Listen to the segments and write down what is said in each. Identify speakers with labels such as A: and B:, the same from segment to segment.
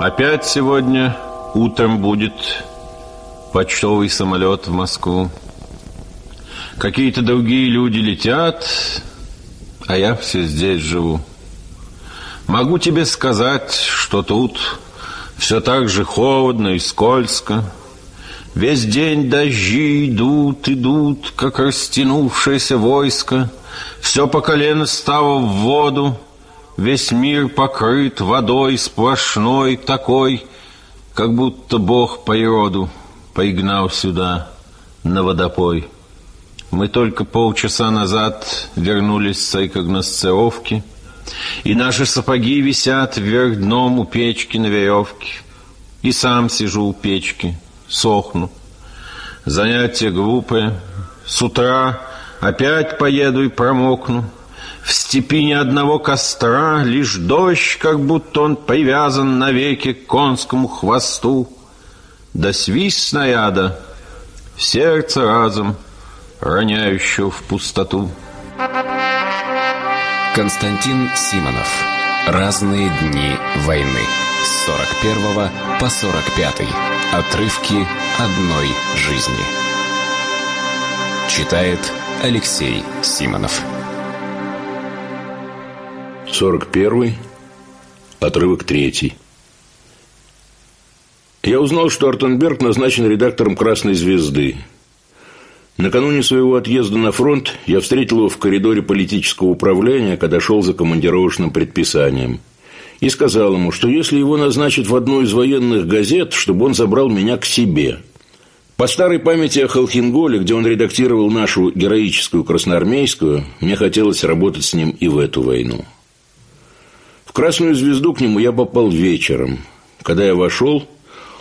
A: Опять сегодня утром будет почтовый самолет в Москву. Какие-то другие люди летят, а я все здесь живу. Могу тебе сказать, что тут все так же холодно и скользко. Весь день дожди идут, идут, как растянувшееся войско. Все по колено стало в воду, Весь мир покрыт водой сплошной такой, Как будто Бог природу пригнал сюда на водопой. Мы только полчаса назад вернулись с рекогносцировки, И наши сапоги висят вверх дном у печки на веревке. И сам сижу у печки, сохну. Занятие глупое. С утра опять поеду и промокну. В степи ни одного костра, лишь дождь, как будто он привязан навеки к конскому хвосту. Да свист снаряда, сердце разом, роняющего в пустоту.
B: Константин Симонов. Разные дни войны. С 41 по 45. Отрывки одной жизни. Читает Алексей Симонов.
C: 41 отрывок 3 Я узнал, что Артенберг назначен редактором «Красной звезды». Накануне своего отъезда на фронт я встретил его в коридоре политического управления, когда шел за командировочным предписанием. И сказал ему, что если его назначат в одну из военных газет, чтобы он забрал меня к себе. По старой памяти о Холхенголе, где он редактировал нашу героическую красноармейскую, мне хотелось работать с ним и в эту войну. В «Красную звезду» к нему я попал вечером. Когда я вошел,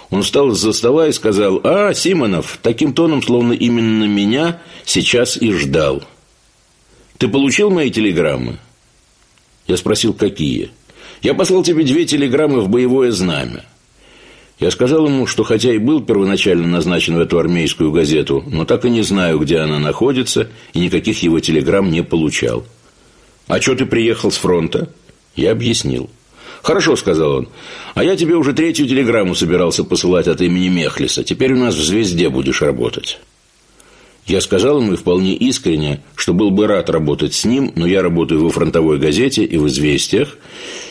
C: он встал из-за стола и сказал, «А, Симонов!» Таким тоном, словно именно меня сейчас и ждал. «Ты получил мои телеграммы?» Я спросил, какие. «Я послал тебе две телеграммы в боевое знамя». Я сказал ему, что хотя и был первоначально назначен в эту армейскую газету, но так и не знаю, где она находится, и никаких его телеграмм не получал. «А что ты приехал с фронта?» Я объяснил. «Хорошо», — сказал он. «А я тебе уже третью телеграмму собирался посылать от имени Мехлиса. Теперь у нас в «Звезде» будешь работать». Я сказал ему вполне искренне, что был бы рад работать с ним, но я работаю во фронтовой газете и в «Известиях».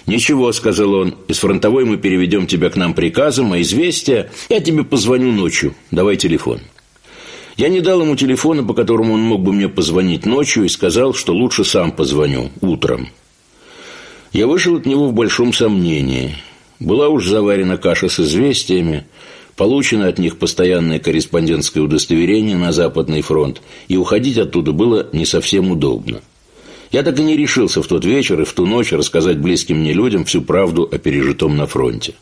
C: «Ничего», — сказал он, — «из фронтовой мы переведем тебя к нам приказом, а «Известия» я тебе позвоню ночью. Давай телефон». Я не дал ему телефона, по которому он мог бы мне позвонить ночью, и сказал, что лучше сам позвоню утром. Я вышел от него в большом сомнении. Была уж заварена каша с известиями, получено от них постоянное корреспондентское удостоверение на Западный фронт, и уходить оттуда было не совсем удобно. Я так и не решился в тот вечер и в ту ночь рассказать близким мне людям всю правду о пережитом на фронте.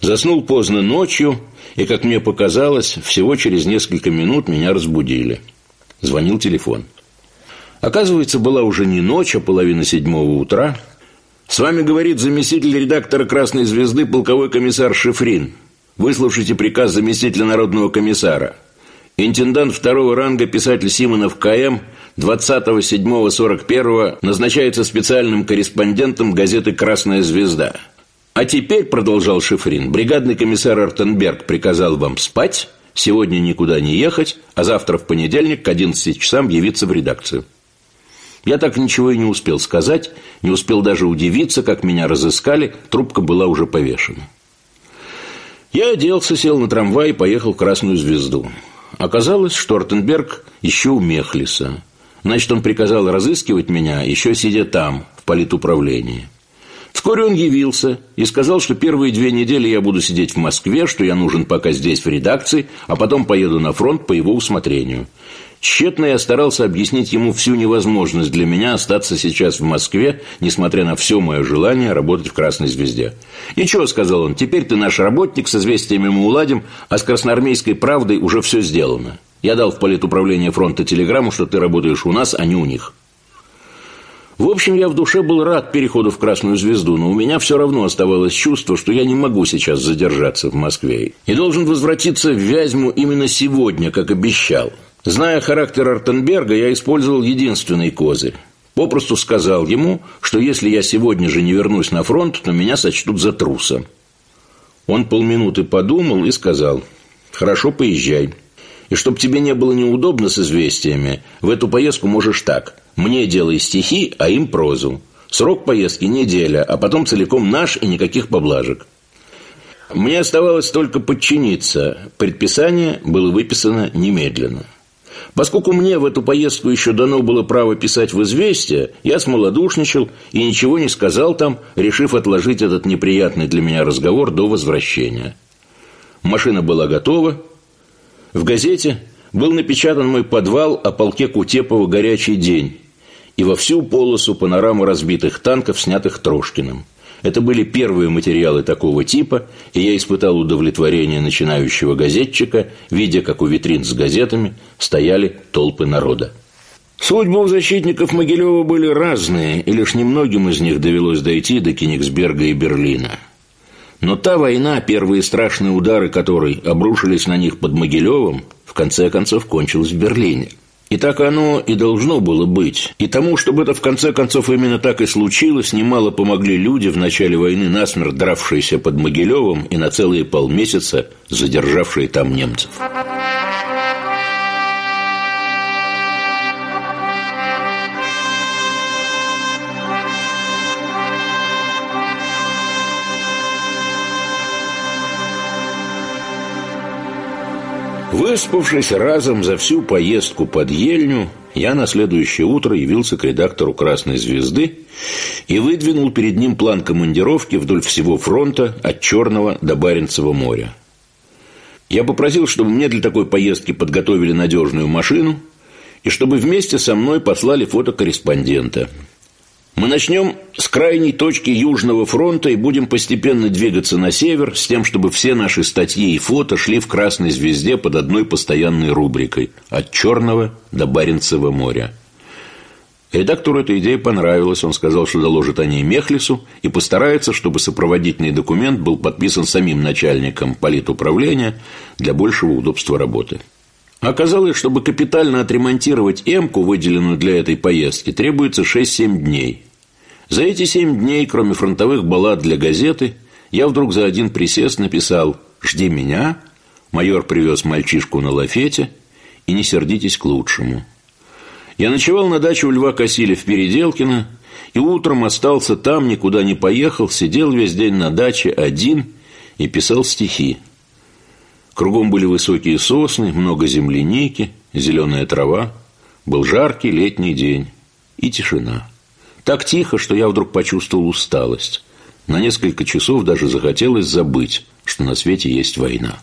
C: Заснул поздно ночью, и, как мне показалось, всего через несколько минут меня разбудили. Звонил телефон. Оказывается, была уже не ночь, а половина седьмого утра – с вами говорит заместитель редактора «Красной звезды» полковой комиссар Шифрин. Выслушайте приказ заместителя народного комиссара. Интендант второго ранга писатель Симонов КМ 27.41 назначается специальным корреспондентом газеты «Красная звезда». А теперь, продолжал Шифрин, бригадный комиссар Артенберг приказал вам спать, сегодня никуда не ехать, а завтра в понедельник к 11 часам явиться в редакцию. Я так ничего и не успел сказать, не успел даже удивиться, как меня разыскали, трубка была уже повешена. Я оделся, сел на трамвай и поехал в Красную Звезду. Оказалось, что Ортенберг еще у Мехлиса. Значит, он приказал разыскивать меня, еще сидя там, в политуправлении. Вскоре он явился и сказал, что первые две недели я буду сидеть в Москве, что я нужен пока здесь в редакции, а потом поеду на фронт по его усмотрению. Тщетно я старался объяснить ему всю невозможность для меня остаться сейчас в Москве, несмотря на все мое желание работать в «Красной звезде». «Ничего», — сказал он, — «теперь ты наш работник, с известиями мы уладим, а с красноармейской правдой уже все сделано. Я дал в политуправление фронта телеграмму, что ты работаешь у нас, а не у них». В общем, я в душе был рад переходу в Красную Звезду, но у меня все равно оставалось чувство, что я не могу сейчас задержаться в Москве. И должен возвратиться в Вязьму именно сегодня, как обещал. Зная характер Артенберга, я использовал единственный козырь. Попросту сказал ему, что если я сегодня же не вернусь на фронт, то меня сочтут за труса. Он полминуты подумал и сказал, «Хорошо, поезжай. И чтоб тебе не было неудобно с известиями, в эту поездку можешь так. Мне делай стихи, а им прозу. Срок поездки неделя, а потом целиком наш и никаких поблажек. Мне оставалось только подчиниться. Предписание было выписано немедленно. Поскольку мне в эту поездку еще дано было право писать в «Известия», я смолодушничал и ничего не сказал там, решив отложить этот неприятный для меня разговор до возвращения. Машина была готова. В газете был напечатан мой подвал о полке Кутепова «Горячий день» и во всю полосу панорамы разбитых танков, снятых Трошкиным. Это были первые материалы такого типа, и я испытал удовлетворение начинающего газетчика, видя, как у витрин с газетами стояли толпы народа. Судьбы у защитников Могилева были разные, и лишь немногим из них довелось дойти до Кенигсберга и Берлина. Но та война, первые страшные удары которой обрушились на них под Могилевым, в конце концов кончилась в Берлине – и так оно и должно было быть. И тому, чтобы это в конце концов именно так и случилось, немало помогли люди в начале войны, насмерть дравшиеся под Могилевым и на целые полмесяца задержавшие там немцев. Выспавшись разом за всю поездку под Ельню, я на следующее утро явился к редактору «Красной звезды» и выдвинул перед ним план командировки вдоль всего фронта от Черного до Баренцева моря. Я попросил, чтобы мне для такой поездки подготовили надежную машину и чтобы вместе со мной послали фотокорреспондента – мы начнем с крайней точки Южного фронта и будем постепенно двигаться на север с тем, чтобы все наши статьи и фото шли в Красной звезде под одной постоянной рубрикой «От Черного до Баренцева моря». Редактору эта идея понравилась. Он сказал, что доложит о ней Мехлису и постарается, чтобы сопроводительный документ был подписан самим начальником политуправления для большего удобства работы. Оказалось, чтобы капитально отремонтировать «Эмку», выделенную для этой поездки, требуется 6-7 дней. За эти 7 дней, кроме фронтовых баллад для газеты, я вдруг за один присест написал «Жди меня», майор привез мальчишку на лафете, и не сердитесь к лучшему. Я ночевал на даче у Льва Косиля в Переделкино, и утром остался там, никуда не поехал, сидел весь день на даче один и писал стихи. Кругом были высокие сосны, много земляники, зеленая трава. Был жаркий летний день и тишина. Так тихо, что я вдруг почувствовал усталость. На несколько часов даже захотелось забыть, что на свете есть война.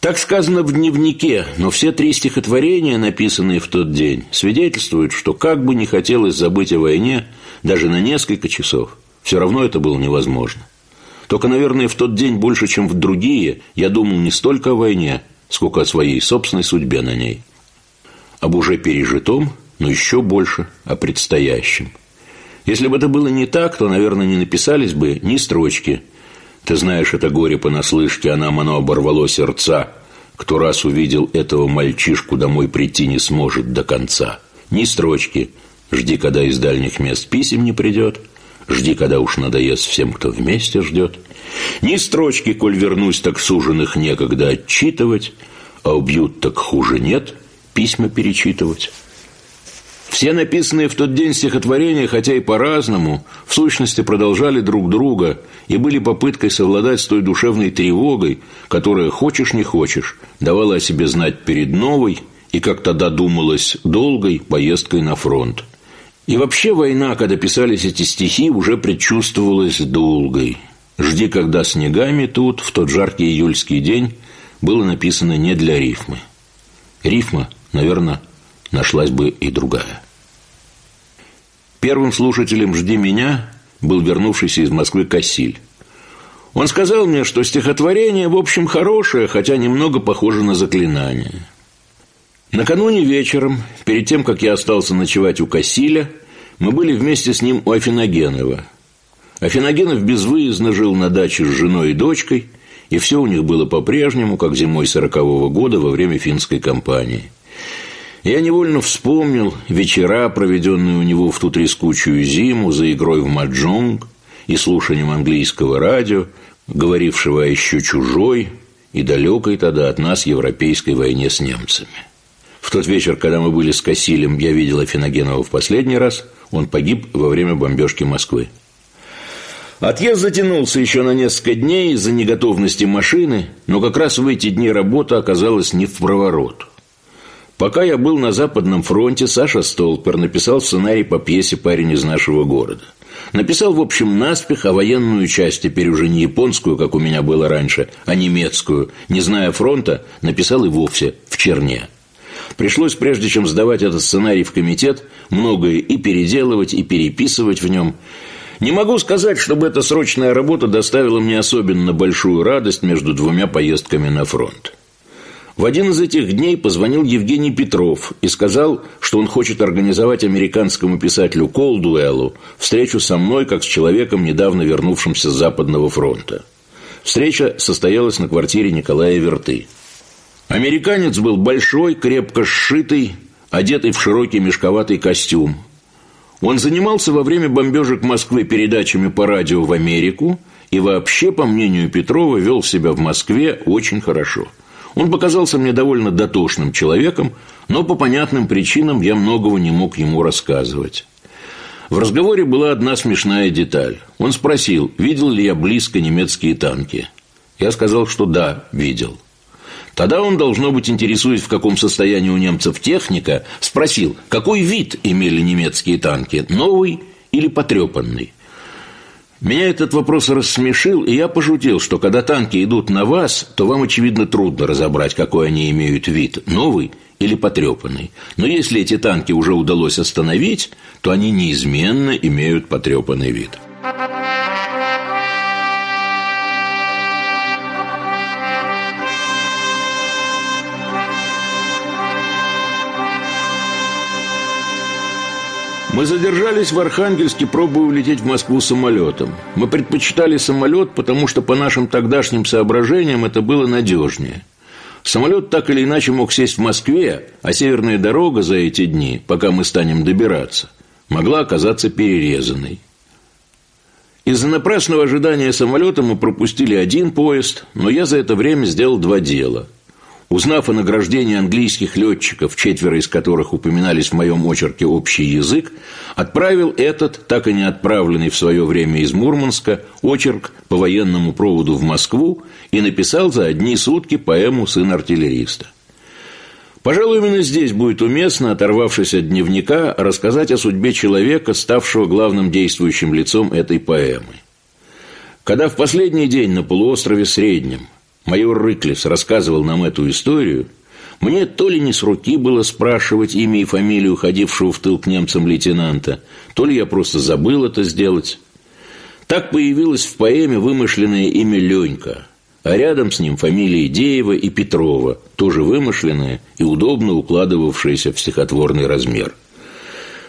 C: Так сказано в дневнике, но все три стихотворения, написанные в тот день, свидетельствуют, что как бы не хотелось забыть о войне, даже на несколько часов, все равно это было невозможно. Только, наверное, в тот день больше, чем в другие, я думал не столько о войне, сколько о своей собственной судьбе на ней. Об уже пережитом, но еще больше о предстоящем. Если бы это было не так, то, наверное, не написались бы ни строчки. Ты знаешь это горе понаслышке, а нам оно оборвало сердца. Кто раз увидел этого мальчишку, домой прийти не сможет до конца. Ни строчки. Жди, когда из дальних мест писем не придет. Жди, когда уж надоест всем, кто вместе ждет. Ни строчки, коль вернусь, так суженных некогда отчитывать, а убьют, так хуже нет, письма перечитывать. Все написанные в тот день стихотворения, хотя и по-разному, в сущности продолжали друг друга и были попыткой совладать с той душевной тревогой, которая, хочешь не хочешь, давала о себе знать перед новой и, как тогда думалось, долгой поездкой на фронт. И вообще война, когда писались эти стихи, уже предчувствовалась долгой. «Жди, когда снегами тут, в тот жаркий июльский день» было написано не для рифмы. Рифма, наверное, нашлась бы и другая. Первым слушателем «Жди меня» был вернувшийся из Москвы Кассиль. Он сказал мне, что стихотворение, в общем, хорошее, хотя немного похоже на заклинание. Накануне вечером, перед тем, как я остался ночевать у Кассиля, мы были вместе с ним у Афиногенова. Афиногенов безвыездно жил на даче с женой и дочкой, и все у них было по-прежнему, как зимой сорокового года во время финской кампании. Я невольно вспомнил вечера, проведенные у него в ту трескучую зиму за игрой в маджонг и слушанием английского радио, говорившего о еще чужой и далекой тогда от нас европейской войне с немцами. В тот вечер, когда мы были с Кассилем, я видел Афиногенова в последний раз. Он погиб во время бомбежки Москвы. Отъезд затянулся еще на несколько дней из-за неготовности машины, но как раз в эти дни работа оказалась не в проворот. Пока я был на Западном фронте, Саша Столпер написал сценарий по пьесе «Парень из нашего города». Написал, в общем, наспех, а военную часть, теперь уже не японскую, как у меня было раньше, а немецкую, не зная фронта, написал и вовсе в черне. Пришлось, прежде чем сдавать этот сценарий в комитет, многое и переделывать, и переписывать в нем. Не могу сказать, чтобы эта срочная работа доставила мне особенно большую радость между двумя поездками на фронт. В один из этих дней позвонил Евгений Петров и сказал, что он хочет организовать американскому писателю Колдуэллу встречу со мной, как с человеком, недавно вернувшимся с Западного фронта. Встреча состоялась на квартире Николая Верты. Американец был большой, крепко сшитый, одетый в широкий мешковатый костюм. Он занимался во время бомбежек Москвы передачами по радио в Америку и вообще, по мнению Петрова, вел себя в Москве очень хорошо – он показался мне довольно дотошным человеком, но по понятным причинам я многого не мог ему рассказывать. В разговоре была одна смешная деталь. Он спросил, видел ли я близко немецкие танки. Я сказал, что да, видел. Тогда он, должно быть, интересуясь, в каком состоянии у немцев техника, спросил, какой вид имели немецкие танки, новый или потрепанный. Меня этот вопрос рассмешил, и я пошутил, что когда танки идут на вас, то вам, очевидно, трудно разобрать, какой они имеют вид – новый или потрепанный. Но если эти танки уже удалось остановить, то они неизменно имеют потрепанный вид. Мы задержались в Архангельске, пробуя улететь в Москву самолетом. Мы предпочитали самолет, потому что по нашим тогдашним соображениям это было надежнее. Самолет так или иначе мог сесть в Москве, а северная дорога за эти дни, пока мы станем добираться, могла оказаться перерезанной. Из-за напрасного ожидания самолета мы пропустили один поезд, но я за это время сделал два дела – Узнав о награждении английских летчиков, четверо из которых упоминались в моем очерке «Общий язык», отправил этот, так и не отправленный в свое время из Мурманска, очерк по военному проводу в Москву и написал за одни сутки поэму «Сын артиллериста». Пожалуй, именно здесь будет уместно, оторвавшись от дневника, рассказать о судьбе человека, ставшего главным действующим лицом этой поэмы. Когда в последний день на полуострове Среднем – майор Рыклис рассказывал нам эту историю, мне то ли не с руки было спрашивать имя и фамилию уходившего в тыл к немцам лейтенанта, то ли я просто забыл это сделать. Так появилось в поэме вымышленное имя Ленька, а рядом с ним фамилии Деева и Петрова, тоже вымышленные и удобно укладывавшиеся в стихотворный размер –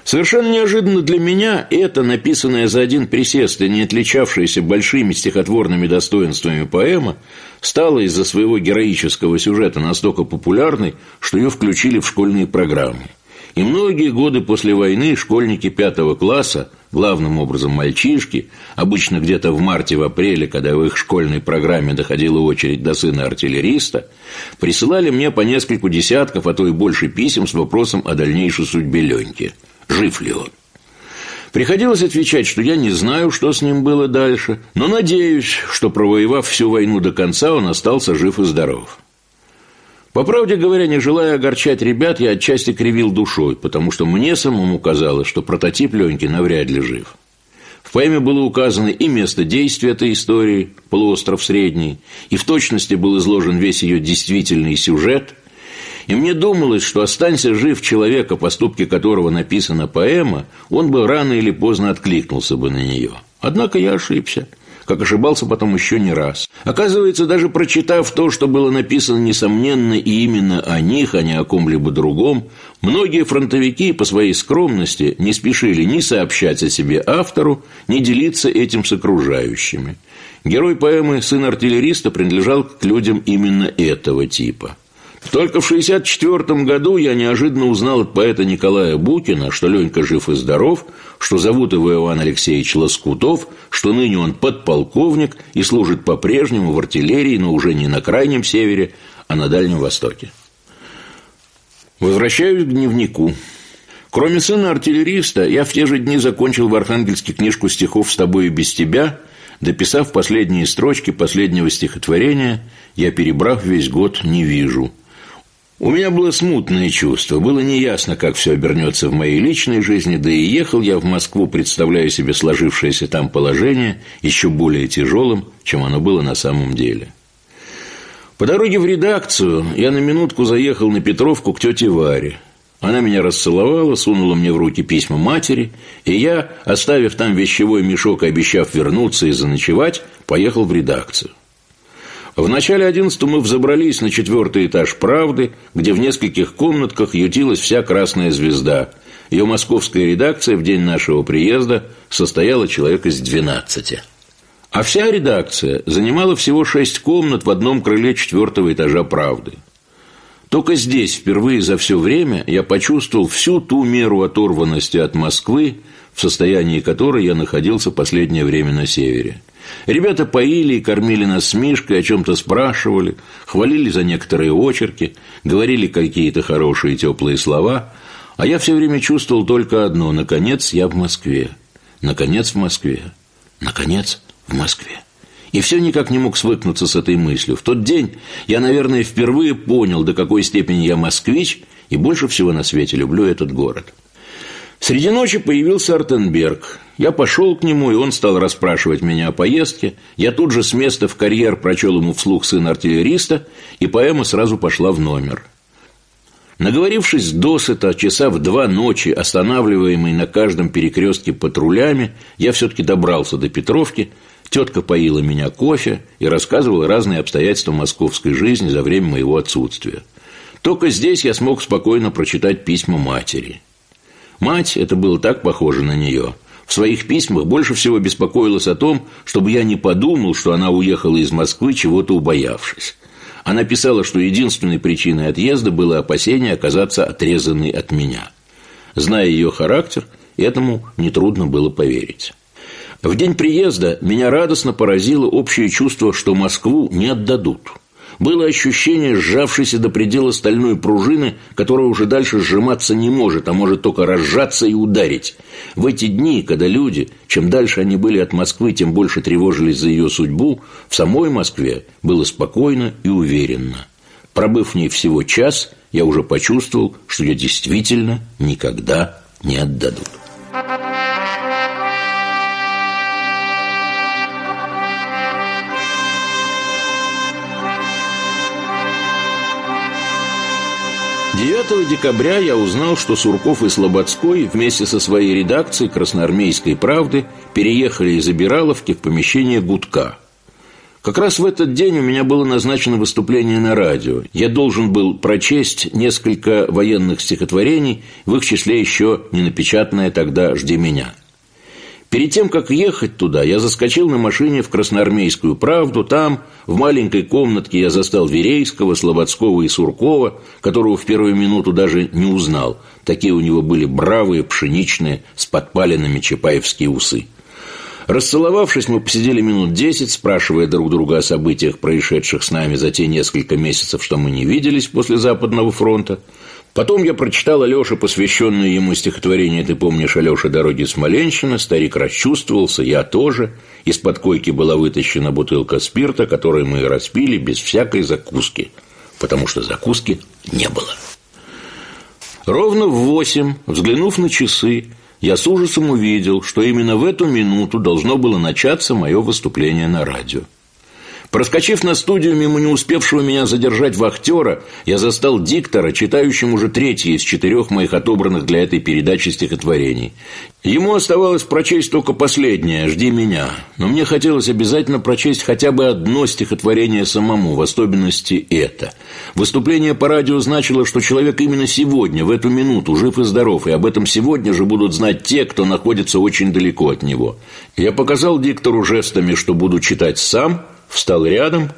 C: Совершенно неожиданно для меня это, написанная за один присест и не отличавшаяся большими стихотворными достоинствами поэма, стала из-за своего героического сюжета настолько популярной, что ее включили в школьные программы. И многие годы после войны школьники пятого класса, главным образом мальчишки, обычно где-то в марте, в апреле, когда в их школьной программе доходила очередь до сына артиллериста, присылали мне по нескольку десятков, а то и больше писем с вопросом о дальнейшей судьбе Леньки – жив ли он. Приходилось отвечать, что я не знаю, что с ним было дальше, но надеюсь, что, провоевав всю войну до конца, он остался жив и здоров. По правде говоря, не желая огорчать ребят, я отчасти кривил душой, потому что мне самому казалось, что прототип Леньки навряд ли жив. В поэме было указано и место действия этой истории, полуостров Средний, и в точности был изложен весь ее действительный сюжет – и мне думалось, что останься жив человек, о поступке которого написана поэма, он бы рано или поздно откликнулся бы на нее. Однако я ошибся, как ошибался потом еще не раз. Оказывается, даже прочитав то, что было написано, несомненно, и именно о них, а не о ком-либо другом, многие фронтовики по своей скромности не спешили ни сообщать о себе автору, ни делиться этим с окружающими. Герой поэмы «Сын артиллериста» принадлежал к людям именно этого типа – Только в 1964 году я неожиданно узнал от поэта Николая Букина, что Ленька жив и здоров, что зовут его Иван Алексеевич Лоскутов, что ныне он подполковник и служит по-прежнему в артиллерии, но уже не на Крайнем Севере, а на Дальнем Востоке. Возвращаюсь к дневнику. Кроме сына артиллериста, я в те же дни закончил в Архангельске книжку стихов «С тобой и без тебя», дописав последние строчки последнего стихотворения «Я, перебрав весь год, не вижу». У меня было смутное чувство, было неясно, как все обернется в моей личной жизни, да и ехал я в Москву, представляя себе сложившееся там положение еще более тяжелым, чем оно было на самом деле. По дороге в редакцию я на минутку заехал на Петровку к тете Варе. Она меня расцеловала, сунула мне в руки письма матери, и я, оставив там вещевой мешок и обещав вернуться и заночевать, поехал в редакцию. В начале 11 мы взобрались на четвертый этаж «Правды», где в нескольких комнатках ютилась вся «Красная звезда». Ее московская редакция в день нашего приезда состояла человек из 12. А вся редакция занимала всего шесть комнат в одном крыле четвертого этажа «Правды». Только здесь впервые за все время я почувствовал всю ту меру оторванности от Москвы, в состоянии которой я находился последнее время на севере. Ребята поили и кормили нас с Мишкой, о чем-то спрашивали, хвалили за некоторые очерки, говорили какие-то хорошие теплые слова, а я все время чувствовал только одно – наконец я в Москве, наконец в Москве, наконец в Москве. И все никак не мог свыкнуться с этой мыслью. В тот день я, наверное, впервые понял, до какой степени я москвич и больше всего на свете люблю этот город. Среди ночи появился Артенберг. Я пошел к нему, и он стал расспрашивать меня о поездке. Я тут же с места в карьер прочел ему вслух сын артиллериста, и поэма сразу пошла в номер. Наговорившись досыта, часа в два ночи, останавливаемый на каждом перекрестке патрулями, я все-таки добрался до Петровки. Тетка поила меня кофе и рассказывала разные обстоятельства московской жизни за время моего отсутствия. Только здесь я смог спокойно прочитать письма матери. Мать, это было так похоже на нее – в своих письмах больше всего беспокоилась о том, чтобы я не подумал, что она уехала из Москвы, чего-то убоявшись. Она писала, что единственной причиной отъезда было опасение оказаться отрезанной от меня. Зная ее характер, этому нетрудно было поверить. В день приезда меня радостно поразило общее чувство, что Москву не отдадут – было ощущение сжавшейся до предела стальной пружины, которая уже дальше сжиматься не может, а может только разжаться и ударить. В эти дни, когда люди, чем дальше они были от Москвы, тем больше тревожились за ее судьбу, в самой Москве было спокойно и уверенно. Пробыв в ней всего час, я уже почувствовал, что ее действительно никогда не отдадут. 9 декабря я узнал, что Сурков и Слободской вместе со своей редакцией «Красноармейской правды» переехали из Обираловки в помещение «Гудка». Как раз в этот день у меня было назначено выступление на радио. Я должен был прочесть несколько военных стихотворений, в их числе еще не напечатанное тогда «Жди меня». Перед тем, как ехать туда, я заскочил на машине в Красноармейскую правду. Там, в маленькой комнатке, я застал Верейского, Слободского и Суркова, которого в первую минуту даже не узнал. Такие у него были бравые, пшеничные, с подпаленными чапаевские усы. Расцеловавшись, мы посидели минут десять, спрашивая друг друга о событиях, происшедших с нами за те несколько месяцев, что мы не виделись после Западного фронта – Потом я прочитал Алёше посвященное ему стихотворение «Ты помнишь, Алёша, дороги Смоленщина?» Старик расчувствовался, я тоже. Из-под койки была вытащена бутылка спирта, которую мы распили без всякой закуски, потому что закуски не было. Ровно в восемь, взглянув на часы, я с ужасом увидел, что именно в эту минуту должно было начаться мое выступление на радио. Проскочив на студию мимо не успевшего меня задержать вахтера, я застал диктора, читающим уже третье из четырех моих отобранных для этой передачи стихотворений. Ему оставалось прочесть только последнее «Жди меня», но мне хотелось обязательно прочесть хотя бы одно стихотворение самому, в особенности это. Выступление по радио значило, что человек именно сегодня, в эту минуту, жив и здоров, и об этом сегодня же будут знать те, кто находится очень далеко от него. Я показал диктору жестами, что буду читать сам – встал рядом,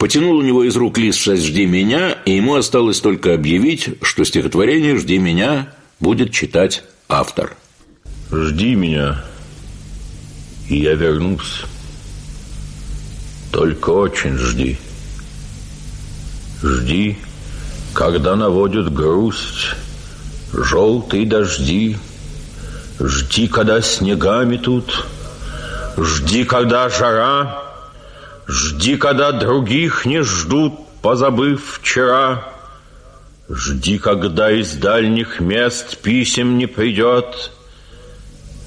D: Потянул у него из рук лист «Жди меня», и ему осталось только объявить, что стихотворение «Жди меня» будет читать автор.
C: Жди меня, и я вернусь. Только очень жди. Жди, когда наводят грусть желтые дожди. Жди, когда снегами тут. Жди, когда жара. Жди, когда других не ждут, позабыв вчера. Жди, когда из дальних мест писем не придет.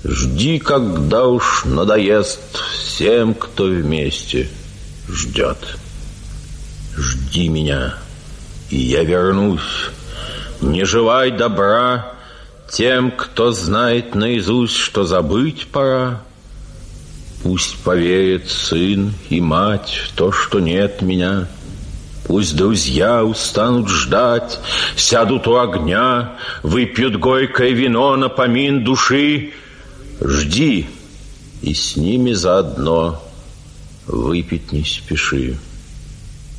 C: Жди, когда уж надоест всем, кто вместе ждет. Жди меня, и я вернусь. Не желай добра тем, кто знает наизусть, что забыть пора. Пусть поверит сын и мать то, что нет меня. Пусть друзья устанут ждать, сядут у огня, выпьют горькое вино на помин души. Жди, и с ними заодно выпить не спеши.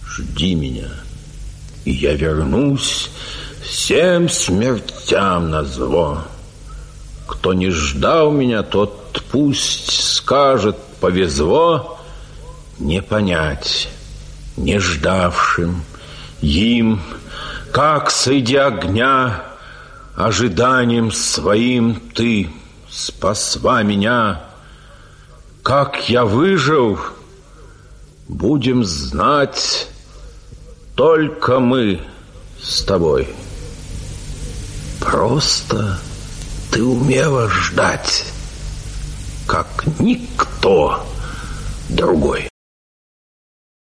C: Жди меня, и я вернусь всем смертям на зло. Кто не ждал меня, тот пусть скажет, повезло не понять, не ждавшим им, как среди огня ожиданием своим ты спасла меня. Как я выжил, будем знать только мы с тобой. Просто ты умела ждать, как никто другой.